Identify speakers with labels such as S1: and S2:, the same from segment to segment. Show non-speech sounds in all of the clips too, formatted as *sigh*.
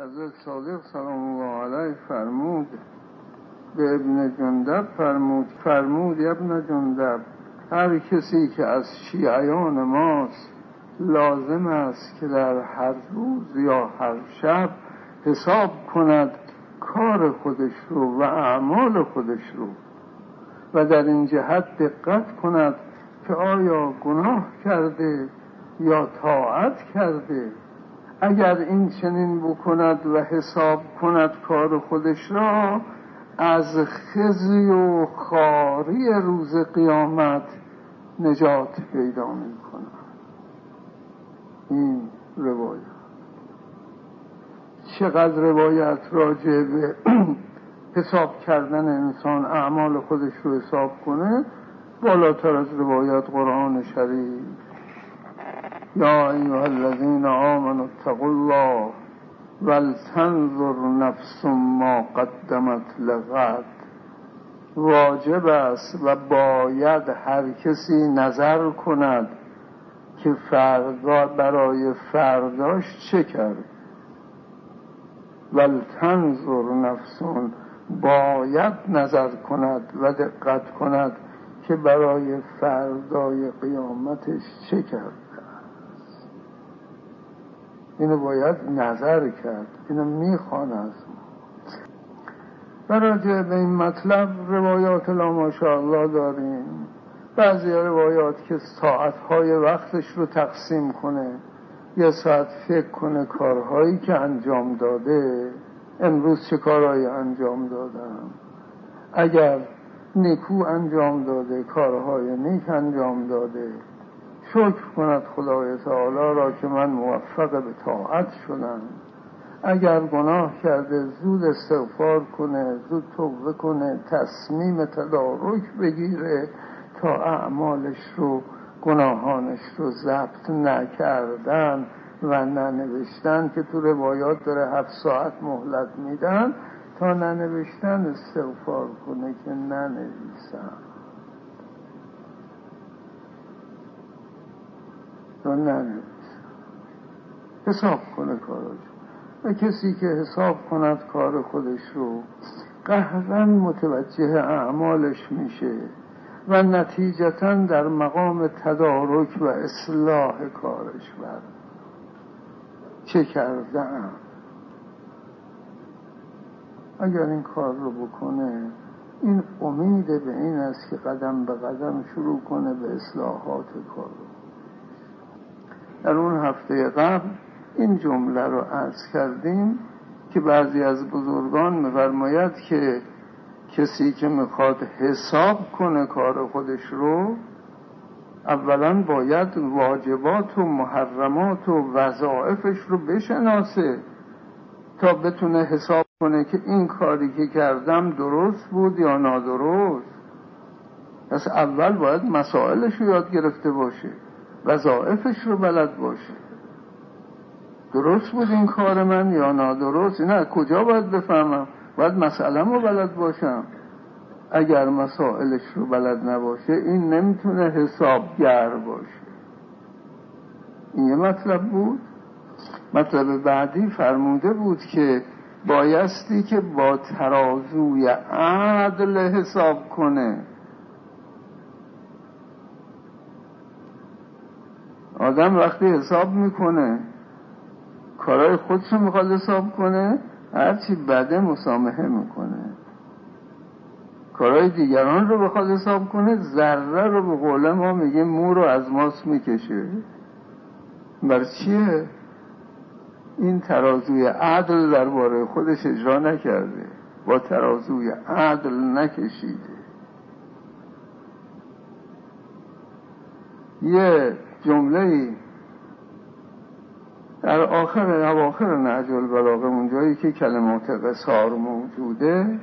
S1: حضرت صادق سلام الله علیه فرمود به ابن جندب فرمود فرمود ابن جندب هر کسی که از شیعیان ماست لازم است که در هر روز یا هر شب حساب کند کار خودش رو و اعمال خودش رو و در این جهت دقت کند که آیا گناه کرده یا طاعت کرده. اگر این چنین بکند و حساب کند کار خودش را از خزی و خاری روز قیامت نجات پیدا می کند این روایت. چقدر روایت راجع به *clears throat* حساب کردن انسان اعمال خودش رو حساب کنه بالاتر از روایت قرآن شریف. یا ایها الذین آمنوا اتقوا الله ولتنظر نفس ما قدمت لغد. واجب است و باید هر کسی نظر کند که فردا برای فرداش چه کرد. ولتنظر نفسون باید نظر کند و دقت کند که برای فردای قیامتش چه کرد. اینو باید نظر کرد. اینو می‌خوان از ما. به این مطلب روایات ماشاءالله داریم. بعضی روایات که ساعتهای وقتش رو تقسیم کنه یه ساعت فکر کنه کارهایی که انجام داده. امروز چه کارهایی انجام دادم؟ اگر نیکو انجام داده کارهای نیک انجام داده. شکر کند خدای تعالی را که من موفق به طاعت شدم. اگر گناه کرده زود استغفار کنه زود توبه کنه تصمیم تدارک بگیره تا اعمالش رو گناهانش رو ضبط نکردن و ننوشتن که تو روایات داره هفت ساعت مهلت میدن تا ننوشتن استغفار کنه که ننویسم تا ننویسم حساب کنه کاراش و کسی که حساب کند کار خودش رو قهرن متوجه اعمالش میشه و نتیجتا در مقام تدارک و اصلاح کارش بر چه کردم اگر این کار رو بکنه این امید به این است که قدم به قدم شروع کنه به اصلاحات کار. در اون هفته قبل این جمله رو عرض کردیم که بعضی از بزرگان میفرماید که کسی که می‌خواد حساب کنه کار خودش رو اولا باید واجبات و محرمات و وظائفش رو بشناسه تا بتونه حساب کنه که این کاری که کردم درست بود یا نادرست. پس اول باید مسائلش رو یاد گرفته باشه. وظائفش رو بلد باشه. درست بود این کار من یا نادرست؟ نه کجا باید بفهمم؟ باید مسئله رو بلد باشم. اگر مسائلش رو بلد نباشه این نمی‌تونه حسابگر باشه. این یه مطلب بود. مطلب بعدی فرموده بود که بایستی که با ترازوی عدل حساب کنه. آدم وقتی حساب می‌کنه کارهای خودشو می‌خواد حساب کنه هرچی بده مسامحه می‌کنه. کارهای دیگران رو بخواد حساب کنه ذره رو به قول ما میگه مو رو از ماست می‌کشه. بر چیه؟ این ترازوی عدل درباره خودش اجرا نکرده. با ترازوی عدل نکشیده. یه جمله در آخر اواخر نهج البلاغه اونجایی که کلمات قصار موجوده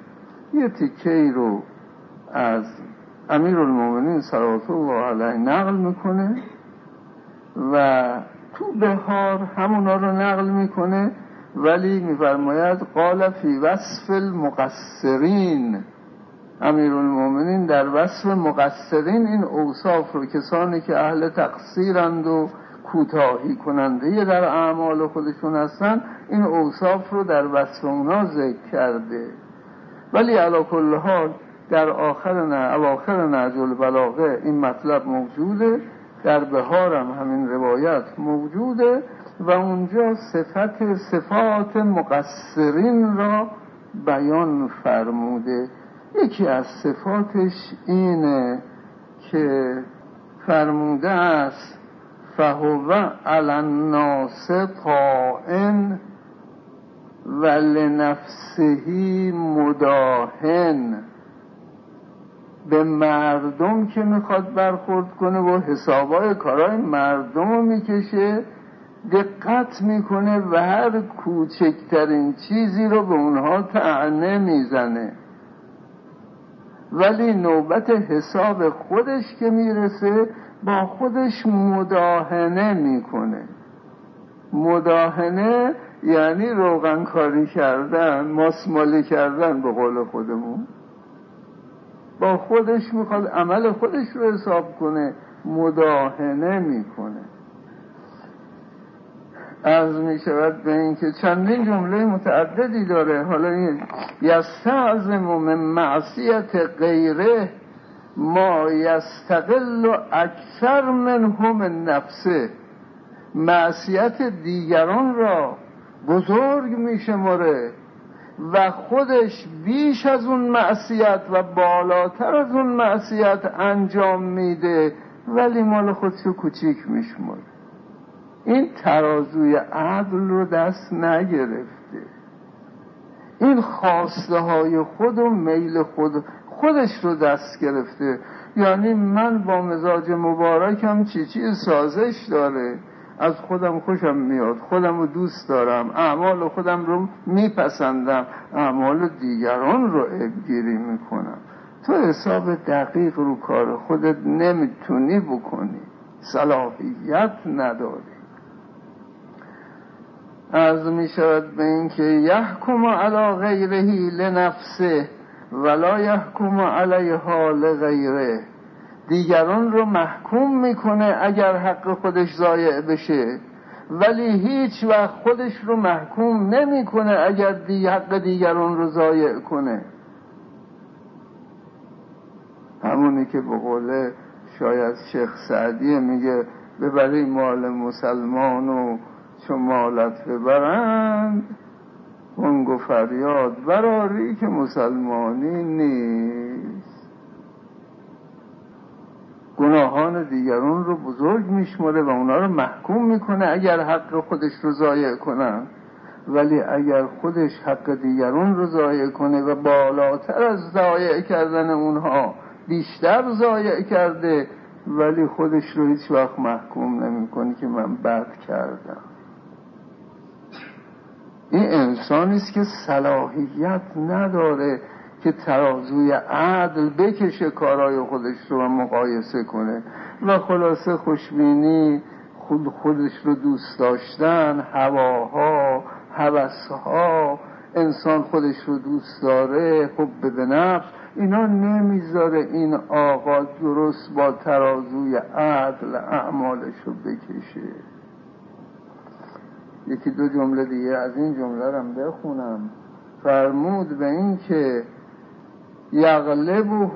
S1: یه تیکه ای رو از امیر المومنین صلوات الله علیه نقل می‌کنه و تو بهار همونا رو نقل می‌کنه ولی میفرماید قال فی وصف المقصرین. امیر المومنین در وصف مقصرین این اوصاف رو کسانی که اهل تقصیرند و کوتاهی کننده در اعمال خودشون هستن این اوصاف رو در وصف اونا ذکر کرده. ولی علا کل حال در آخر نه اواخر نهج البلاغه این مطلب موجوده در بهارم همین روایت موجوده و اونجا صفت صفات مقصرین را بیان فرموده. یکی از صفاتش اینه که فرموده است فهو علی الناس طائن و لنفسهی مداهن. به مردم که می‌خواد برخورد کنه و حسابای کارای مردم رو می‌کشه دقت می‌کنه و هر کوچکترین چیزی رو به اونها تعنه می‌زنه. ولی نوبت حساب خودش که می‌رسه با خودش مداهنه می‌کنه. مداهنه یعنی روغن کاری کردن ماسمالی کردن به قول خودمون. با خودش می‌خواد عمل خودش رو حساب کنه مداهنه می‌کنه. از می شود به اینکه چندین جمله متعددی داره. حالا این یستعظم من معصیت غیره ما یستقل و اکثر من هم نفسه معصیت دیگران را بزرگ می شماره و خودش بیش از اون معصیت و بالاتر از اون معصیت انجام میده ولی مال خودشو کوچیک میشماره. این ترازوی عدل رو دست نگرفته. این خواسته های خود و میل خود خودش رو دست گرفته. یعنی من با مزاج مبارکم چی چی سازش داره. از خودم خوشم میاد خودم رو دوست دارم اعمال خودم رو میپسندم اعمال دیگران رو ابگیری می‌کنم. تو حساب دقیق رو کار خودت نمی‌تونی بکنی. صلاحیت نداری. از می شود به اینکه یحکم علا غیرهی لنفسه ولا یحکم علیها لغیره. دیگران رو محکوم می‌کنه اگر حق خودش ضایع بشه ولی هیچ وقت خودش رو محکوم نمی‌کنه اگر دی حق دیگران رو ضایع کنه. همونی که به قول شاید شیخ سعدی میگه ببری مال مسلمان و چون مالت ببرند و فریاد براری که مسلمانی نیست. گناهان دیگران رو بزرگ میشماره و اونا رو محکوم می‌کنه اگر حق خودش رو ضایع کنن ولی اگر خودش حق دیگران رو ضایع کنه و بالاتر از ضایع کردن اونها بیشتر ضایع کرده ولی خودش رو هیچ وقت محکوم نمی‌کنه که من بد کردم. این انسانی است که صلاحیت نداره که ترازوی عدل بکشه کارای خودش رو مقایسه کنه. و خلاصه خوشبینی خود خودش رو دوست داشتن هواها هوسها انسان خودش رو دوست داره حب به نفس اینا نمی‌ذاره این آقا درست با ترازوی عدل اعمالش رو بکشه. یکی دو جمله دیگه از این جمله رو بخونم. فرمود به این که یغلبه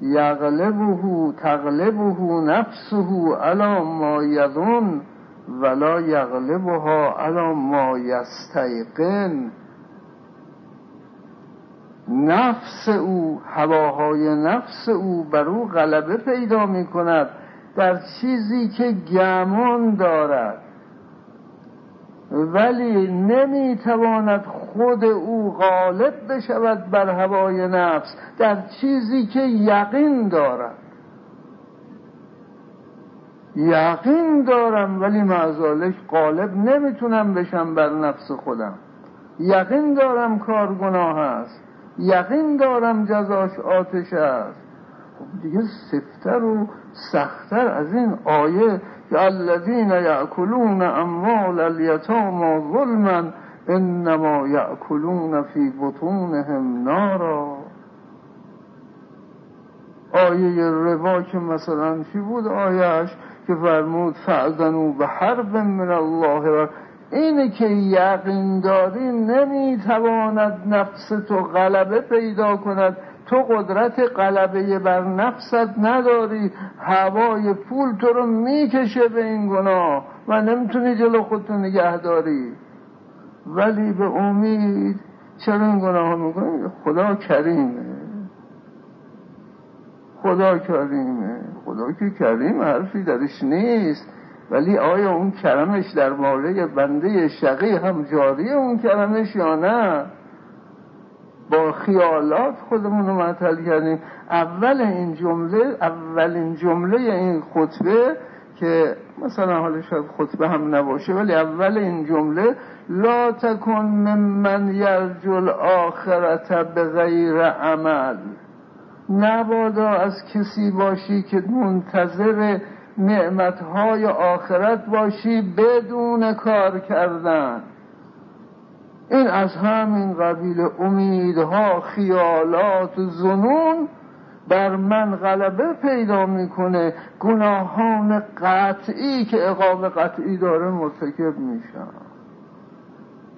S1: یغلبه تغلبه نفسه علا ما یظن ولا یغلبها علا ما یستیقن. نفس او هواهای نفس او بر او غلبه پیدا می کند در چیزی که گمان دارد. ولی نمی‌تواند خود او غالب بشود بر هوای نفس در چیزی که یقین دارد. یقین دارم ولی معذالک غالب نمی‌تونم بشم بر نفس خودم. یقین دارم کار گناه است. یقین دارم جزاش آتش است. خب دیگه سفتر و سختتر از این آیه که الذین یأکلون اموال الیتاما ظلما انما یأکلون فی بطونهم نارا. آیه ربا که مثلا چی بود؟ آیهش که فرمود فعزنو به حرب من الله. اینه که یقین داری نمی‌تواند نفس تو غلبه پیدا کند. تو قدرت غلبه بر نفست نداری هوای پول تو رو می‌کشه به این گناه و نمی‌تونی جلو خودتو نگه داری. ولی به امید چرا این گناه می‌کنی؟ خدا کریمه. خدا کریمه. خدا که کریم حرفی درش نیست. ولی آیا اون کرمش در مورد بنده شقی هم جاری اون کرمش یا نه؟ با خیالات خودمون رو معطل کردیم. اول این جمله اولین جمله این خطبه که مثلا حالا شاید خطبه هم نباشه ولی اول این جمله لا تکن من یرجل آخرت به غیر عمل. نبادا از کسی باشی که منتظر نعمتهای آخرت باشی بدون کار کردن. این از همین قبیل امیدها خیالات زنون بر من غلبه پیدا می‌کنه. گناهان قطعی که اقام قطعی داره مرتکب میشن.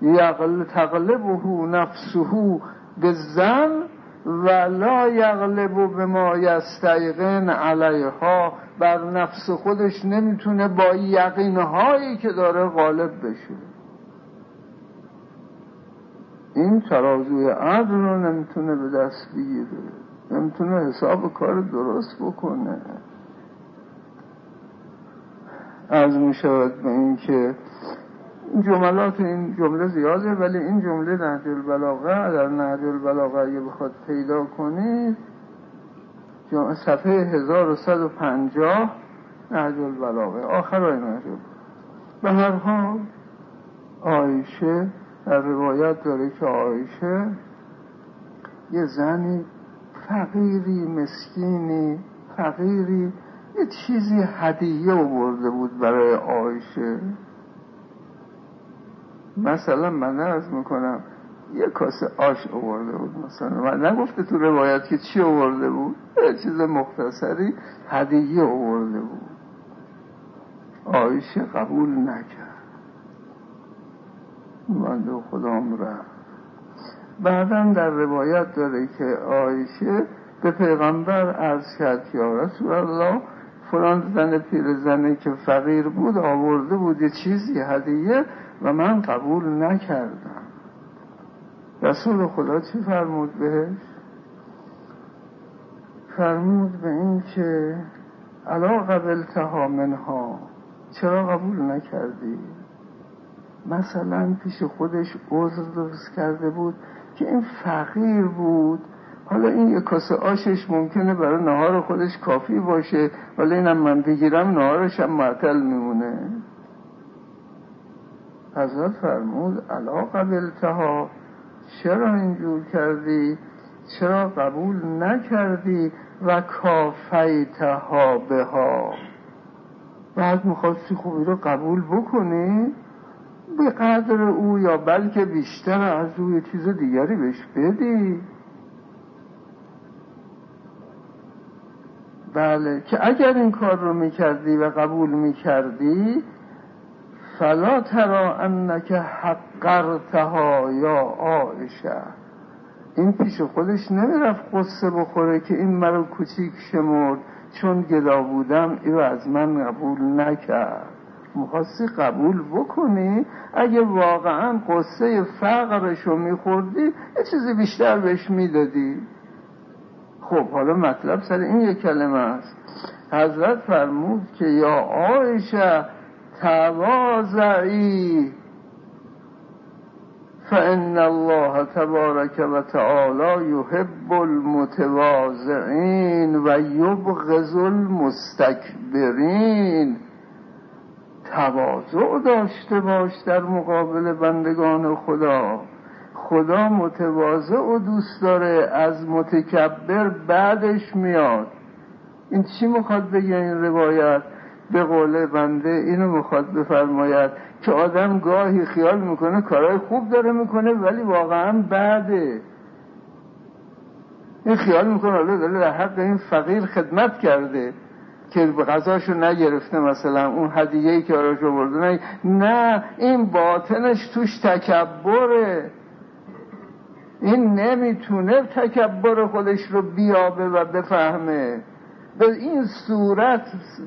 S1: یقل تغلبه نفسه به زن و لا یغلب به ما یستیقن علیها. بر نفس خودش نمی‌تونه با یقینهایی که داره غالب بشه. این ترازوی عدل رو نمی‌تونه به دست بگیره. نمی‌تونه حساب کار درست بکنه. از می‌شود به این که جملات این جمله زیاده ولی این جمله نهج البلاغه در نهج البلاغه اگه بخواد پیدا کنید صفحه 1150 نهج البلاغه آخرای نهج به هر حال آیشه در روایت داره که آیشه یه زنی فقیری مسکینی فقیری یه چیزی هدیه آورده بود برای آیشه مثلا من عرض می‌کنم یه کاسه آش آورده بود مثلا. من نگفته تو روایت که چی آورده بود؟ یه چیز مختصری هدیه آورده بود. آیشه قبول نکرد. من خدام رفت. بعدا در روایت داره که آیشه به پیغمبر عرض کرد که رسول الله فلان زن پیر زنه که فقیر بود آورده بود یه چیزی هدیه و من قبول نکردم. رسول خدا چی فرمود بهش؟ فرمود به این که علا قبلتها منها چرا قبول نکردی؟ مثلا پیش خودش عذر درست کرده بود که این فقیر بود. حالا این یک کاسه آشش ممکنه برای نهار خودش کافی باشه ولی اینم من بگیرم نهارش هم معطل میمونه. حضرت فرمود علا قبلتها چرا اینجور کردی؟ چرا قبول نکردی؟ و کافیتها به ها بعد می‌خواستی خوبی رو قبول بکنی؟ به قدر او یا بلکه بیشتر از او یه چیز دیگری بهش بدی. بله که اگر این کار رو می‌کردی و قبول می‌کردی فلا ترا انک حقرتها یا آئشه این پیش خودش نمی‌رفت قصه بخوره که این مرا کوچیک شمرد چون گدا بودم ایو از من قبول نکرد. می‌خواستی قبول بکنی. اگه واقعا قصه فقرش رو میخوردی یه چیزی بیشتر بهش می‌دادی. خب حالا مطلب سر این یک کلمه است. حضرت فرمود که یا آیشه توازعی فان الله تبارک و تعالی یحب المتواضعین و یبغض المستکبرین. تواضع داشته باش در مقابل بندگان خدا. خدا متواضع و دوست داره از متکبر بعدش میاد. این چی می‌خواد بگه این روایت؟ به قول بنده اینو می‌خواد بفرماید که آدم گاهی خیال می‌کنه کارهای خوب داره می‌کنه ولی واقعا بعده این خیال می‌کنه حالا داره در حق این فقیر خدمت کرده. که غذاشو نگرفته مثلا اون هدیه‌ای که آراش آورده نه این باطنش توش تکبره. این نمی‌تونه تکبر خودش رو بیابه و بفهمه. به این صورت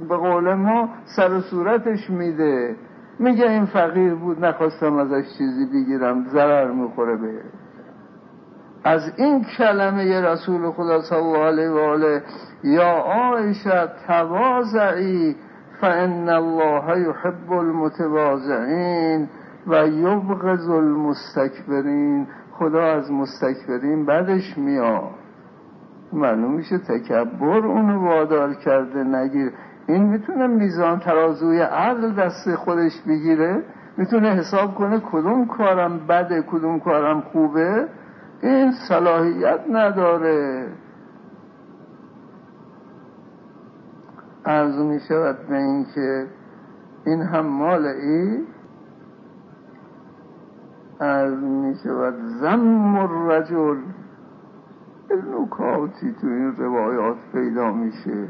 S1: به قول ما سر صورتش میده. میگه این فقیر بود نخواستم ازش چیزی بگیرم ضرر می‌خوره به. از این کلمه رسول خدا صلی الله علیه و آله یا آیشه توازعی فان الله یحب المتواضعین و یبغض المستکبرین. خدا از مستکبرین بعدش میاد. معلوم میشه تکبر اونو وادار کرده نگیر. این می‌تونه میزان ترازوی عقل دست خودش بگیره. می‌تونه حساب کنه کدوم کارم بده کدوم کارم خوبه. این صلاحیت نداره. عرض می شود به این که این هم مال ای عرض می شود زم الرجل. نکاتی تو این روایات پیدا میشه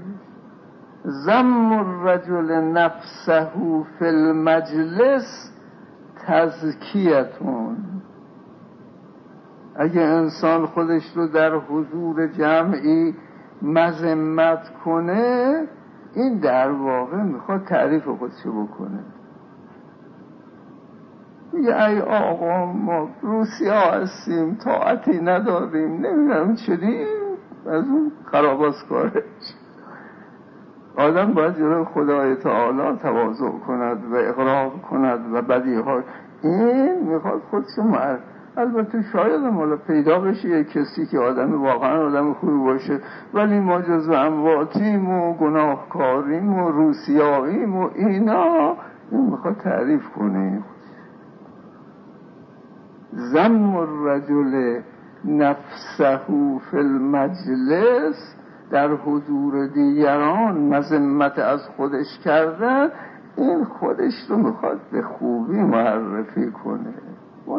S1: زم الرجل نفسه فی المجلس تزکیتون. اگه انسان خودش رو در حضور جمعی مذمت کنه این در واقع می‌خواد تعریف خودشو بکنه. میگه ای آقا ما روسیا هستیم طاعتی نداریم نمی‌دونم چدیم از اون خراباز کارش. آدم باید جلو خدای تعالی تواضع کند و اقرار کند و بدیها این می‌خواد خودشو مرد البته شاید مالا پیدا بشه یه کسی که آدم واقعا آدم خوبی باشه ولی ما جز امواتیم و گناهکاریم و روسیاییم و اینا این می‌خواد تعریف کنه. زم الرجل نفسه فی المجلس در حضور دیگران مذمت از خودش کردن این خودش رو می‌خواد به خوبی معرفی کنه.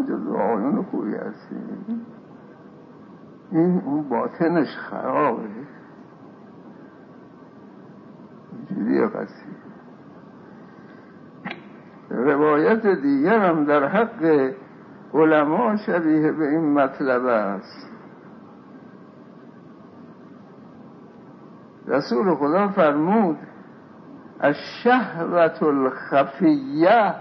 S1: جز آیون خوبی هستیم. این اون باطنش خرابه. اینجوری قصی. روایت دیگر هم در حق علما شبیه به این مطلب است. رسول خدا فرمود الشهوت الخفیه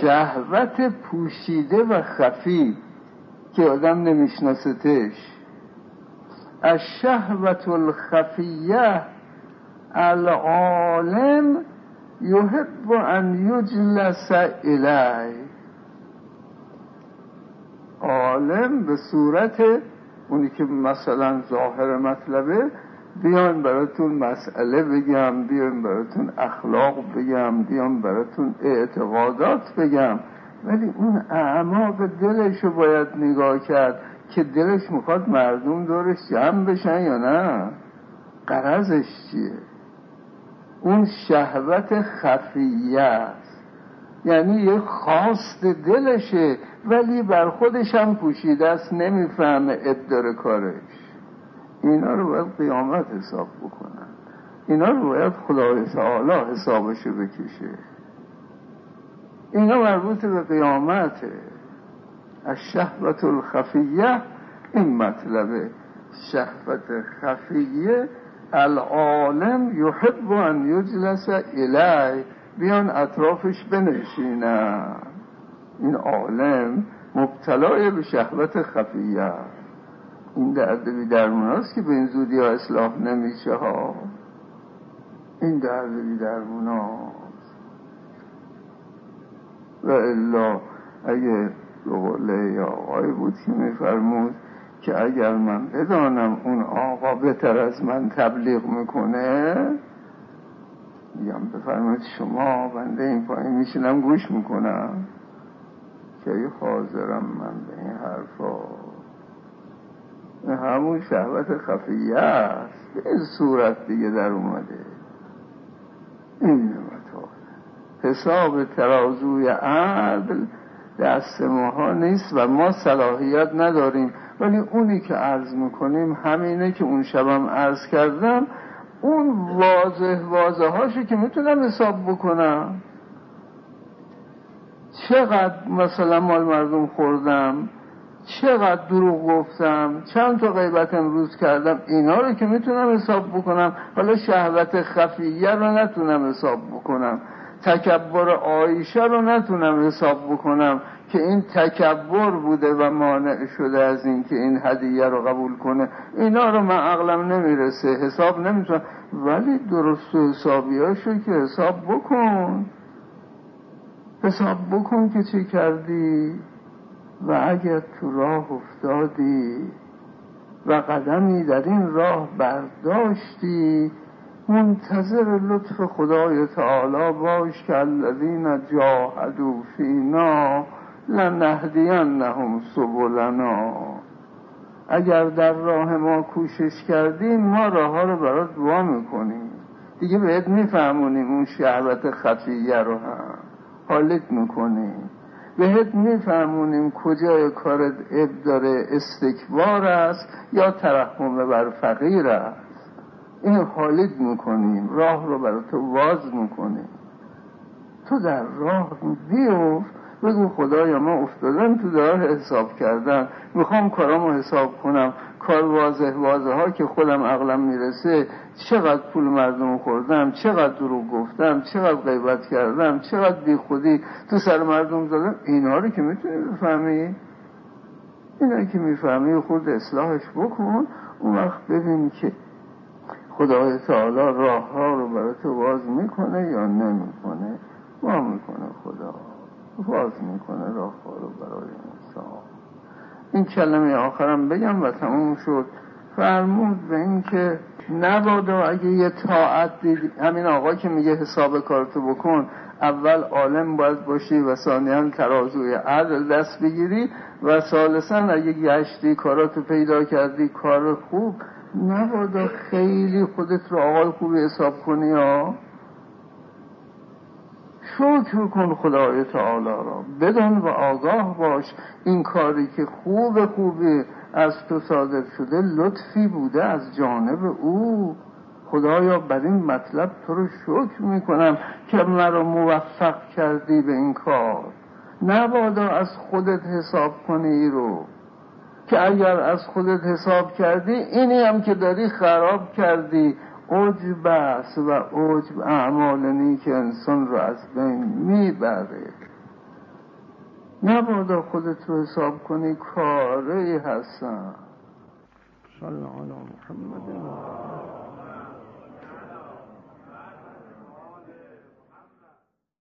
S1: شهوت پوشیده و خفی که آدم نمیشناستش الشهوت الخفیه العالم یحب ان یجلس الی عالم به صورت اونی که مثلا ظاهر مطلبه بیان براتون مسئله بگم بیان براتون اخلاق بگم بیان براتون اعتقادات بگم. ولی اون اعماق دلش رو باید نگاه کرد که دلش می‌خواد مردم دورش جمع بشن یا نه. قرضش چیه؟ اون شهوت خفیه است. یعنی یه خواست دلشه ولی بر خودش هم پوشیده است نمی‌فهمه اداره کارش. اینا رو باید قیامت حساب بکنن. اینا رو باید خدای تعالی حسابشو بکشه. اینا مربوط به قیامته از شهوت الخفیه این مطلبه شهوت خفیه العالم یحب ان یجلس الی بیان اطرافش بنشینن. این عالم مبتلای به شهوت خفیه این درد بی درمون هست که به این زودی ها اصلاح نمیشه ها. این درد بی درمون هست و الا اگه قوله یا آقای بود که میفرمود که اگر من بدانم اون آقا بهتر از من تبلیغ می‌کنه میگم بفرمایید شما بنده این پایین میشینم گوش می‌کنم. که حاضرم من به این حرفا. همون شهوت خفیه است. به این صورت دیگه در اومده. این حساب ترازوی عدل دست ماها نیست و ما صلاحیت نداریم. ولی اونی که عرض می‌کنیم همینه که اون شبم عرض کردم اون واضح واضح هاشو که می‌تونم حساب بکنم. چقدر مثلا مال مردم خوردم؟ چقدر دروغ گفتم چند تا غیبت امروز کردم اینا رو که می‌تونم حساب بکنم. حالا شهوت خفیه رو نتونم حساب بکنم. تکبر آیشه رو نتونم حساب بکنم که این تکبر بوده و مانع شده از این که این هدیه رو قبول کنه. اینا رو من عقلم نمی‌رسه حساب نمی‌تونم. ولی درست و حسابیاشو که حساب بکن. حساب بکن که چی کردی؟ و اگر تو راه افتادی و قدمی در این راه برداشتی منتظر لطف خدای تعالی باش که الذین جاهدوا فینا لنهدینهم سبلنا. اگر در راه ما کوشش کردیم ما راه ها رو برات وا می‌کنیم. دیگه بهت میفهمونیم اون شهوت خفیه رو هم. حالت می‌کنیم بهت میفهمونیم کجای کارت اب داره استکبار است یا ترحم بر فقیر است. این حالت می‌کنیم راه رو برای تو واز می‌کنیم. تو در راه بیفت بگو خدایا ما افتادن تو دار حساب کردن. می‌خوام کارامو حساب کنم. کار واضح واضح ها که خودم عقلم می‌رسه چقدر پول مردم خوردم چقدر دروغ گفتم چقدر غیبت کردم چقدر بی خودی تو سر مردم زدم. اینا رو که می‌تونی بفهمی؟ اینا که می‌فهمی خود اصلاحش بکن. اون وقت ببین که خدای تعالی راه ها رو برای تو باز می‌کنه یا نمی‌کنه. ما می‌کنه خدا باز می‌کنه راه رو برای انسان. این کلمه آخرم بگم و تموم شد. فرمود به این که نبادا اگه یه طاعت دید همین آقا که میگه حساب کارتو بکن اول عالم باید باشی و ثانیا ترازوی عدل دست بگیری و ثالثا اگه گشتی کاراتو پیدا کردی کار خوب نبادا خیلی خودت رو آقای خوبی حساب کنی ها. شکر کن خدای تعالی را. بدان و آگاه باش. این کاری که خوب خوبی از تو صادر شده لطفی بوده از جانب او. خدایا بر این مطلب تو رو شکر می‌کنم که مرا موفق کردی به این کار. نبادا از خودت حساب کنی رو. که اگر از خودت حساب کردی اینی هم که داری خراب کردی. عجب است و عجب اعمال که انسان رو از بین می‌بره. نبادا خودت رو حساب کنی کاری هستن. صلی محمد.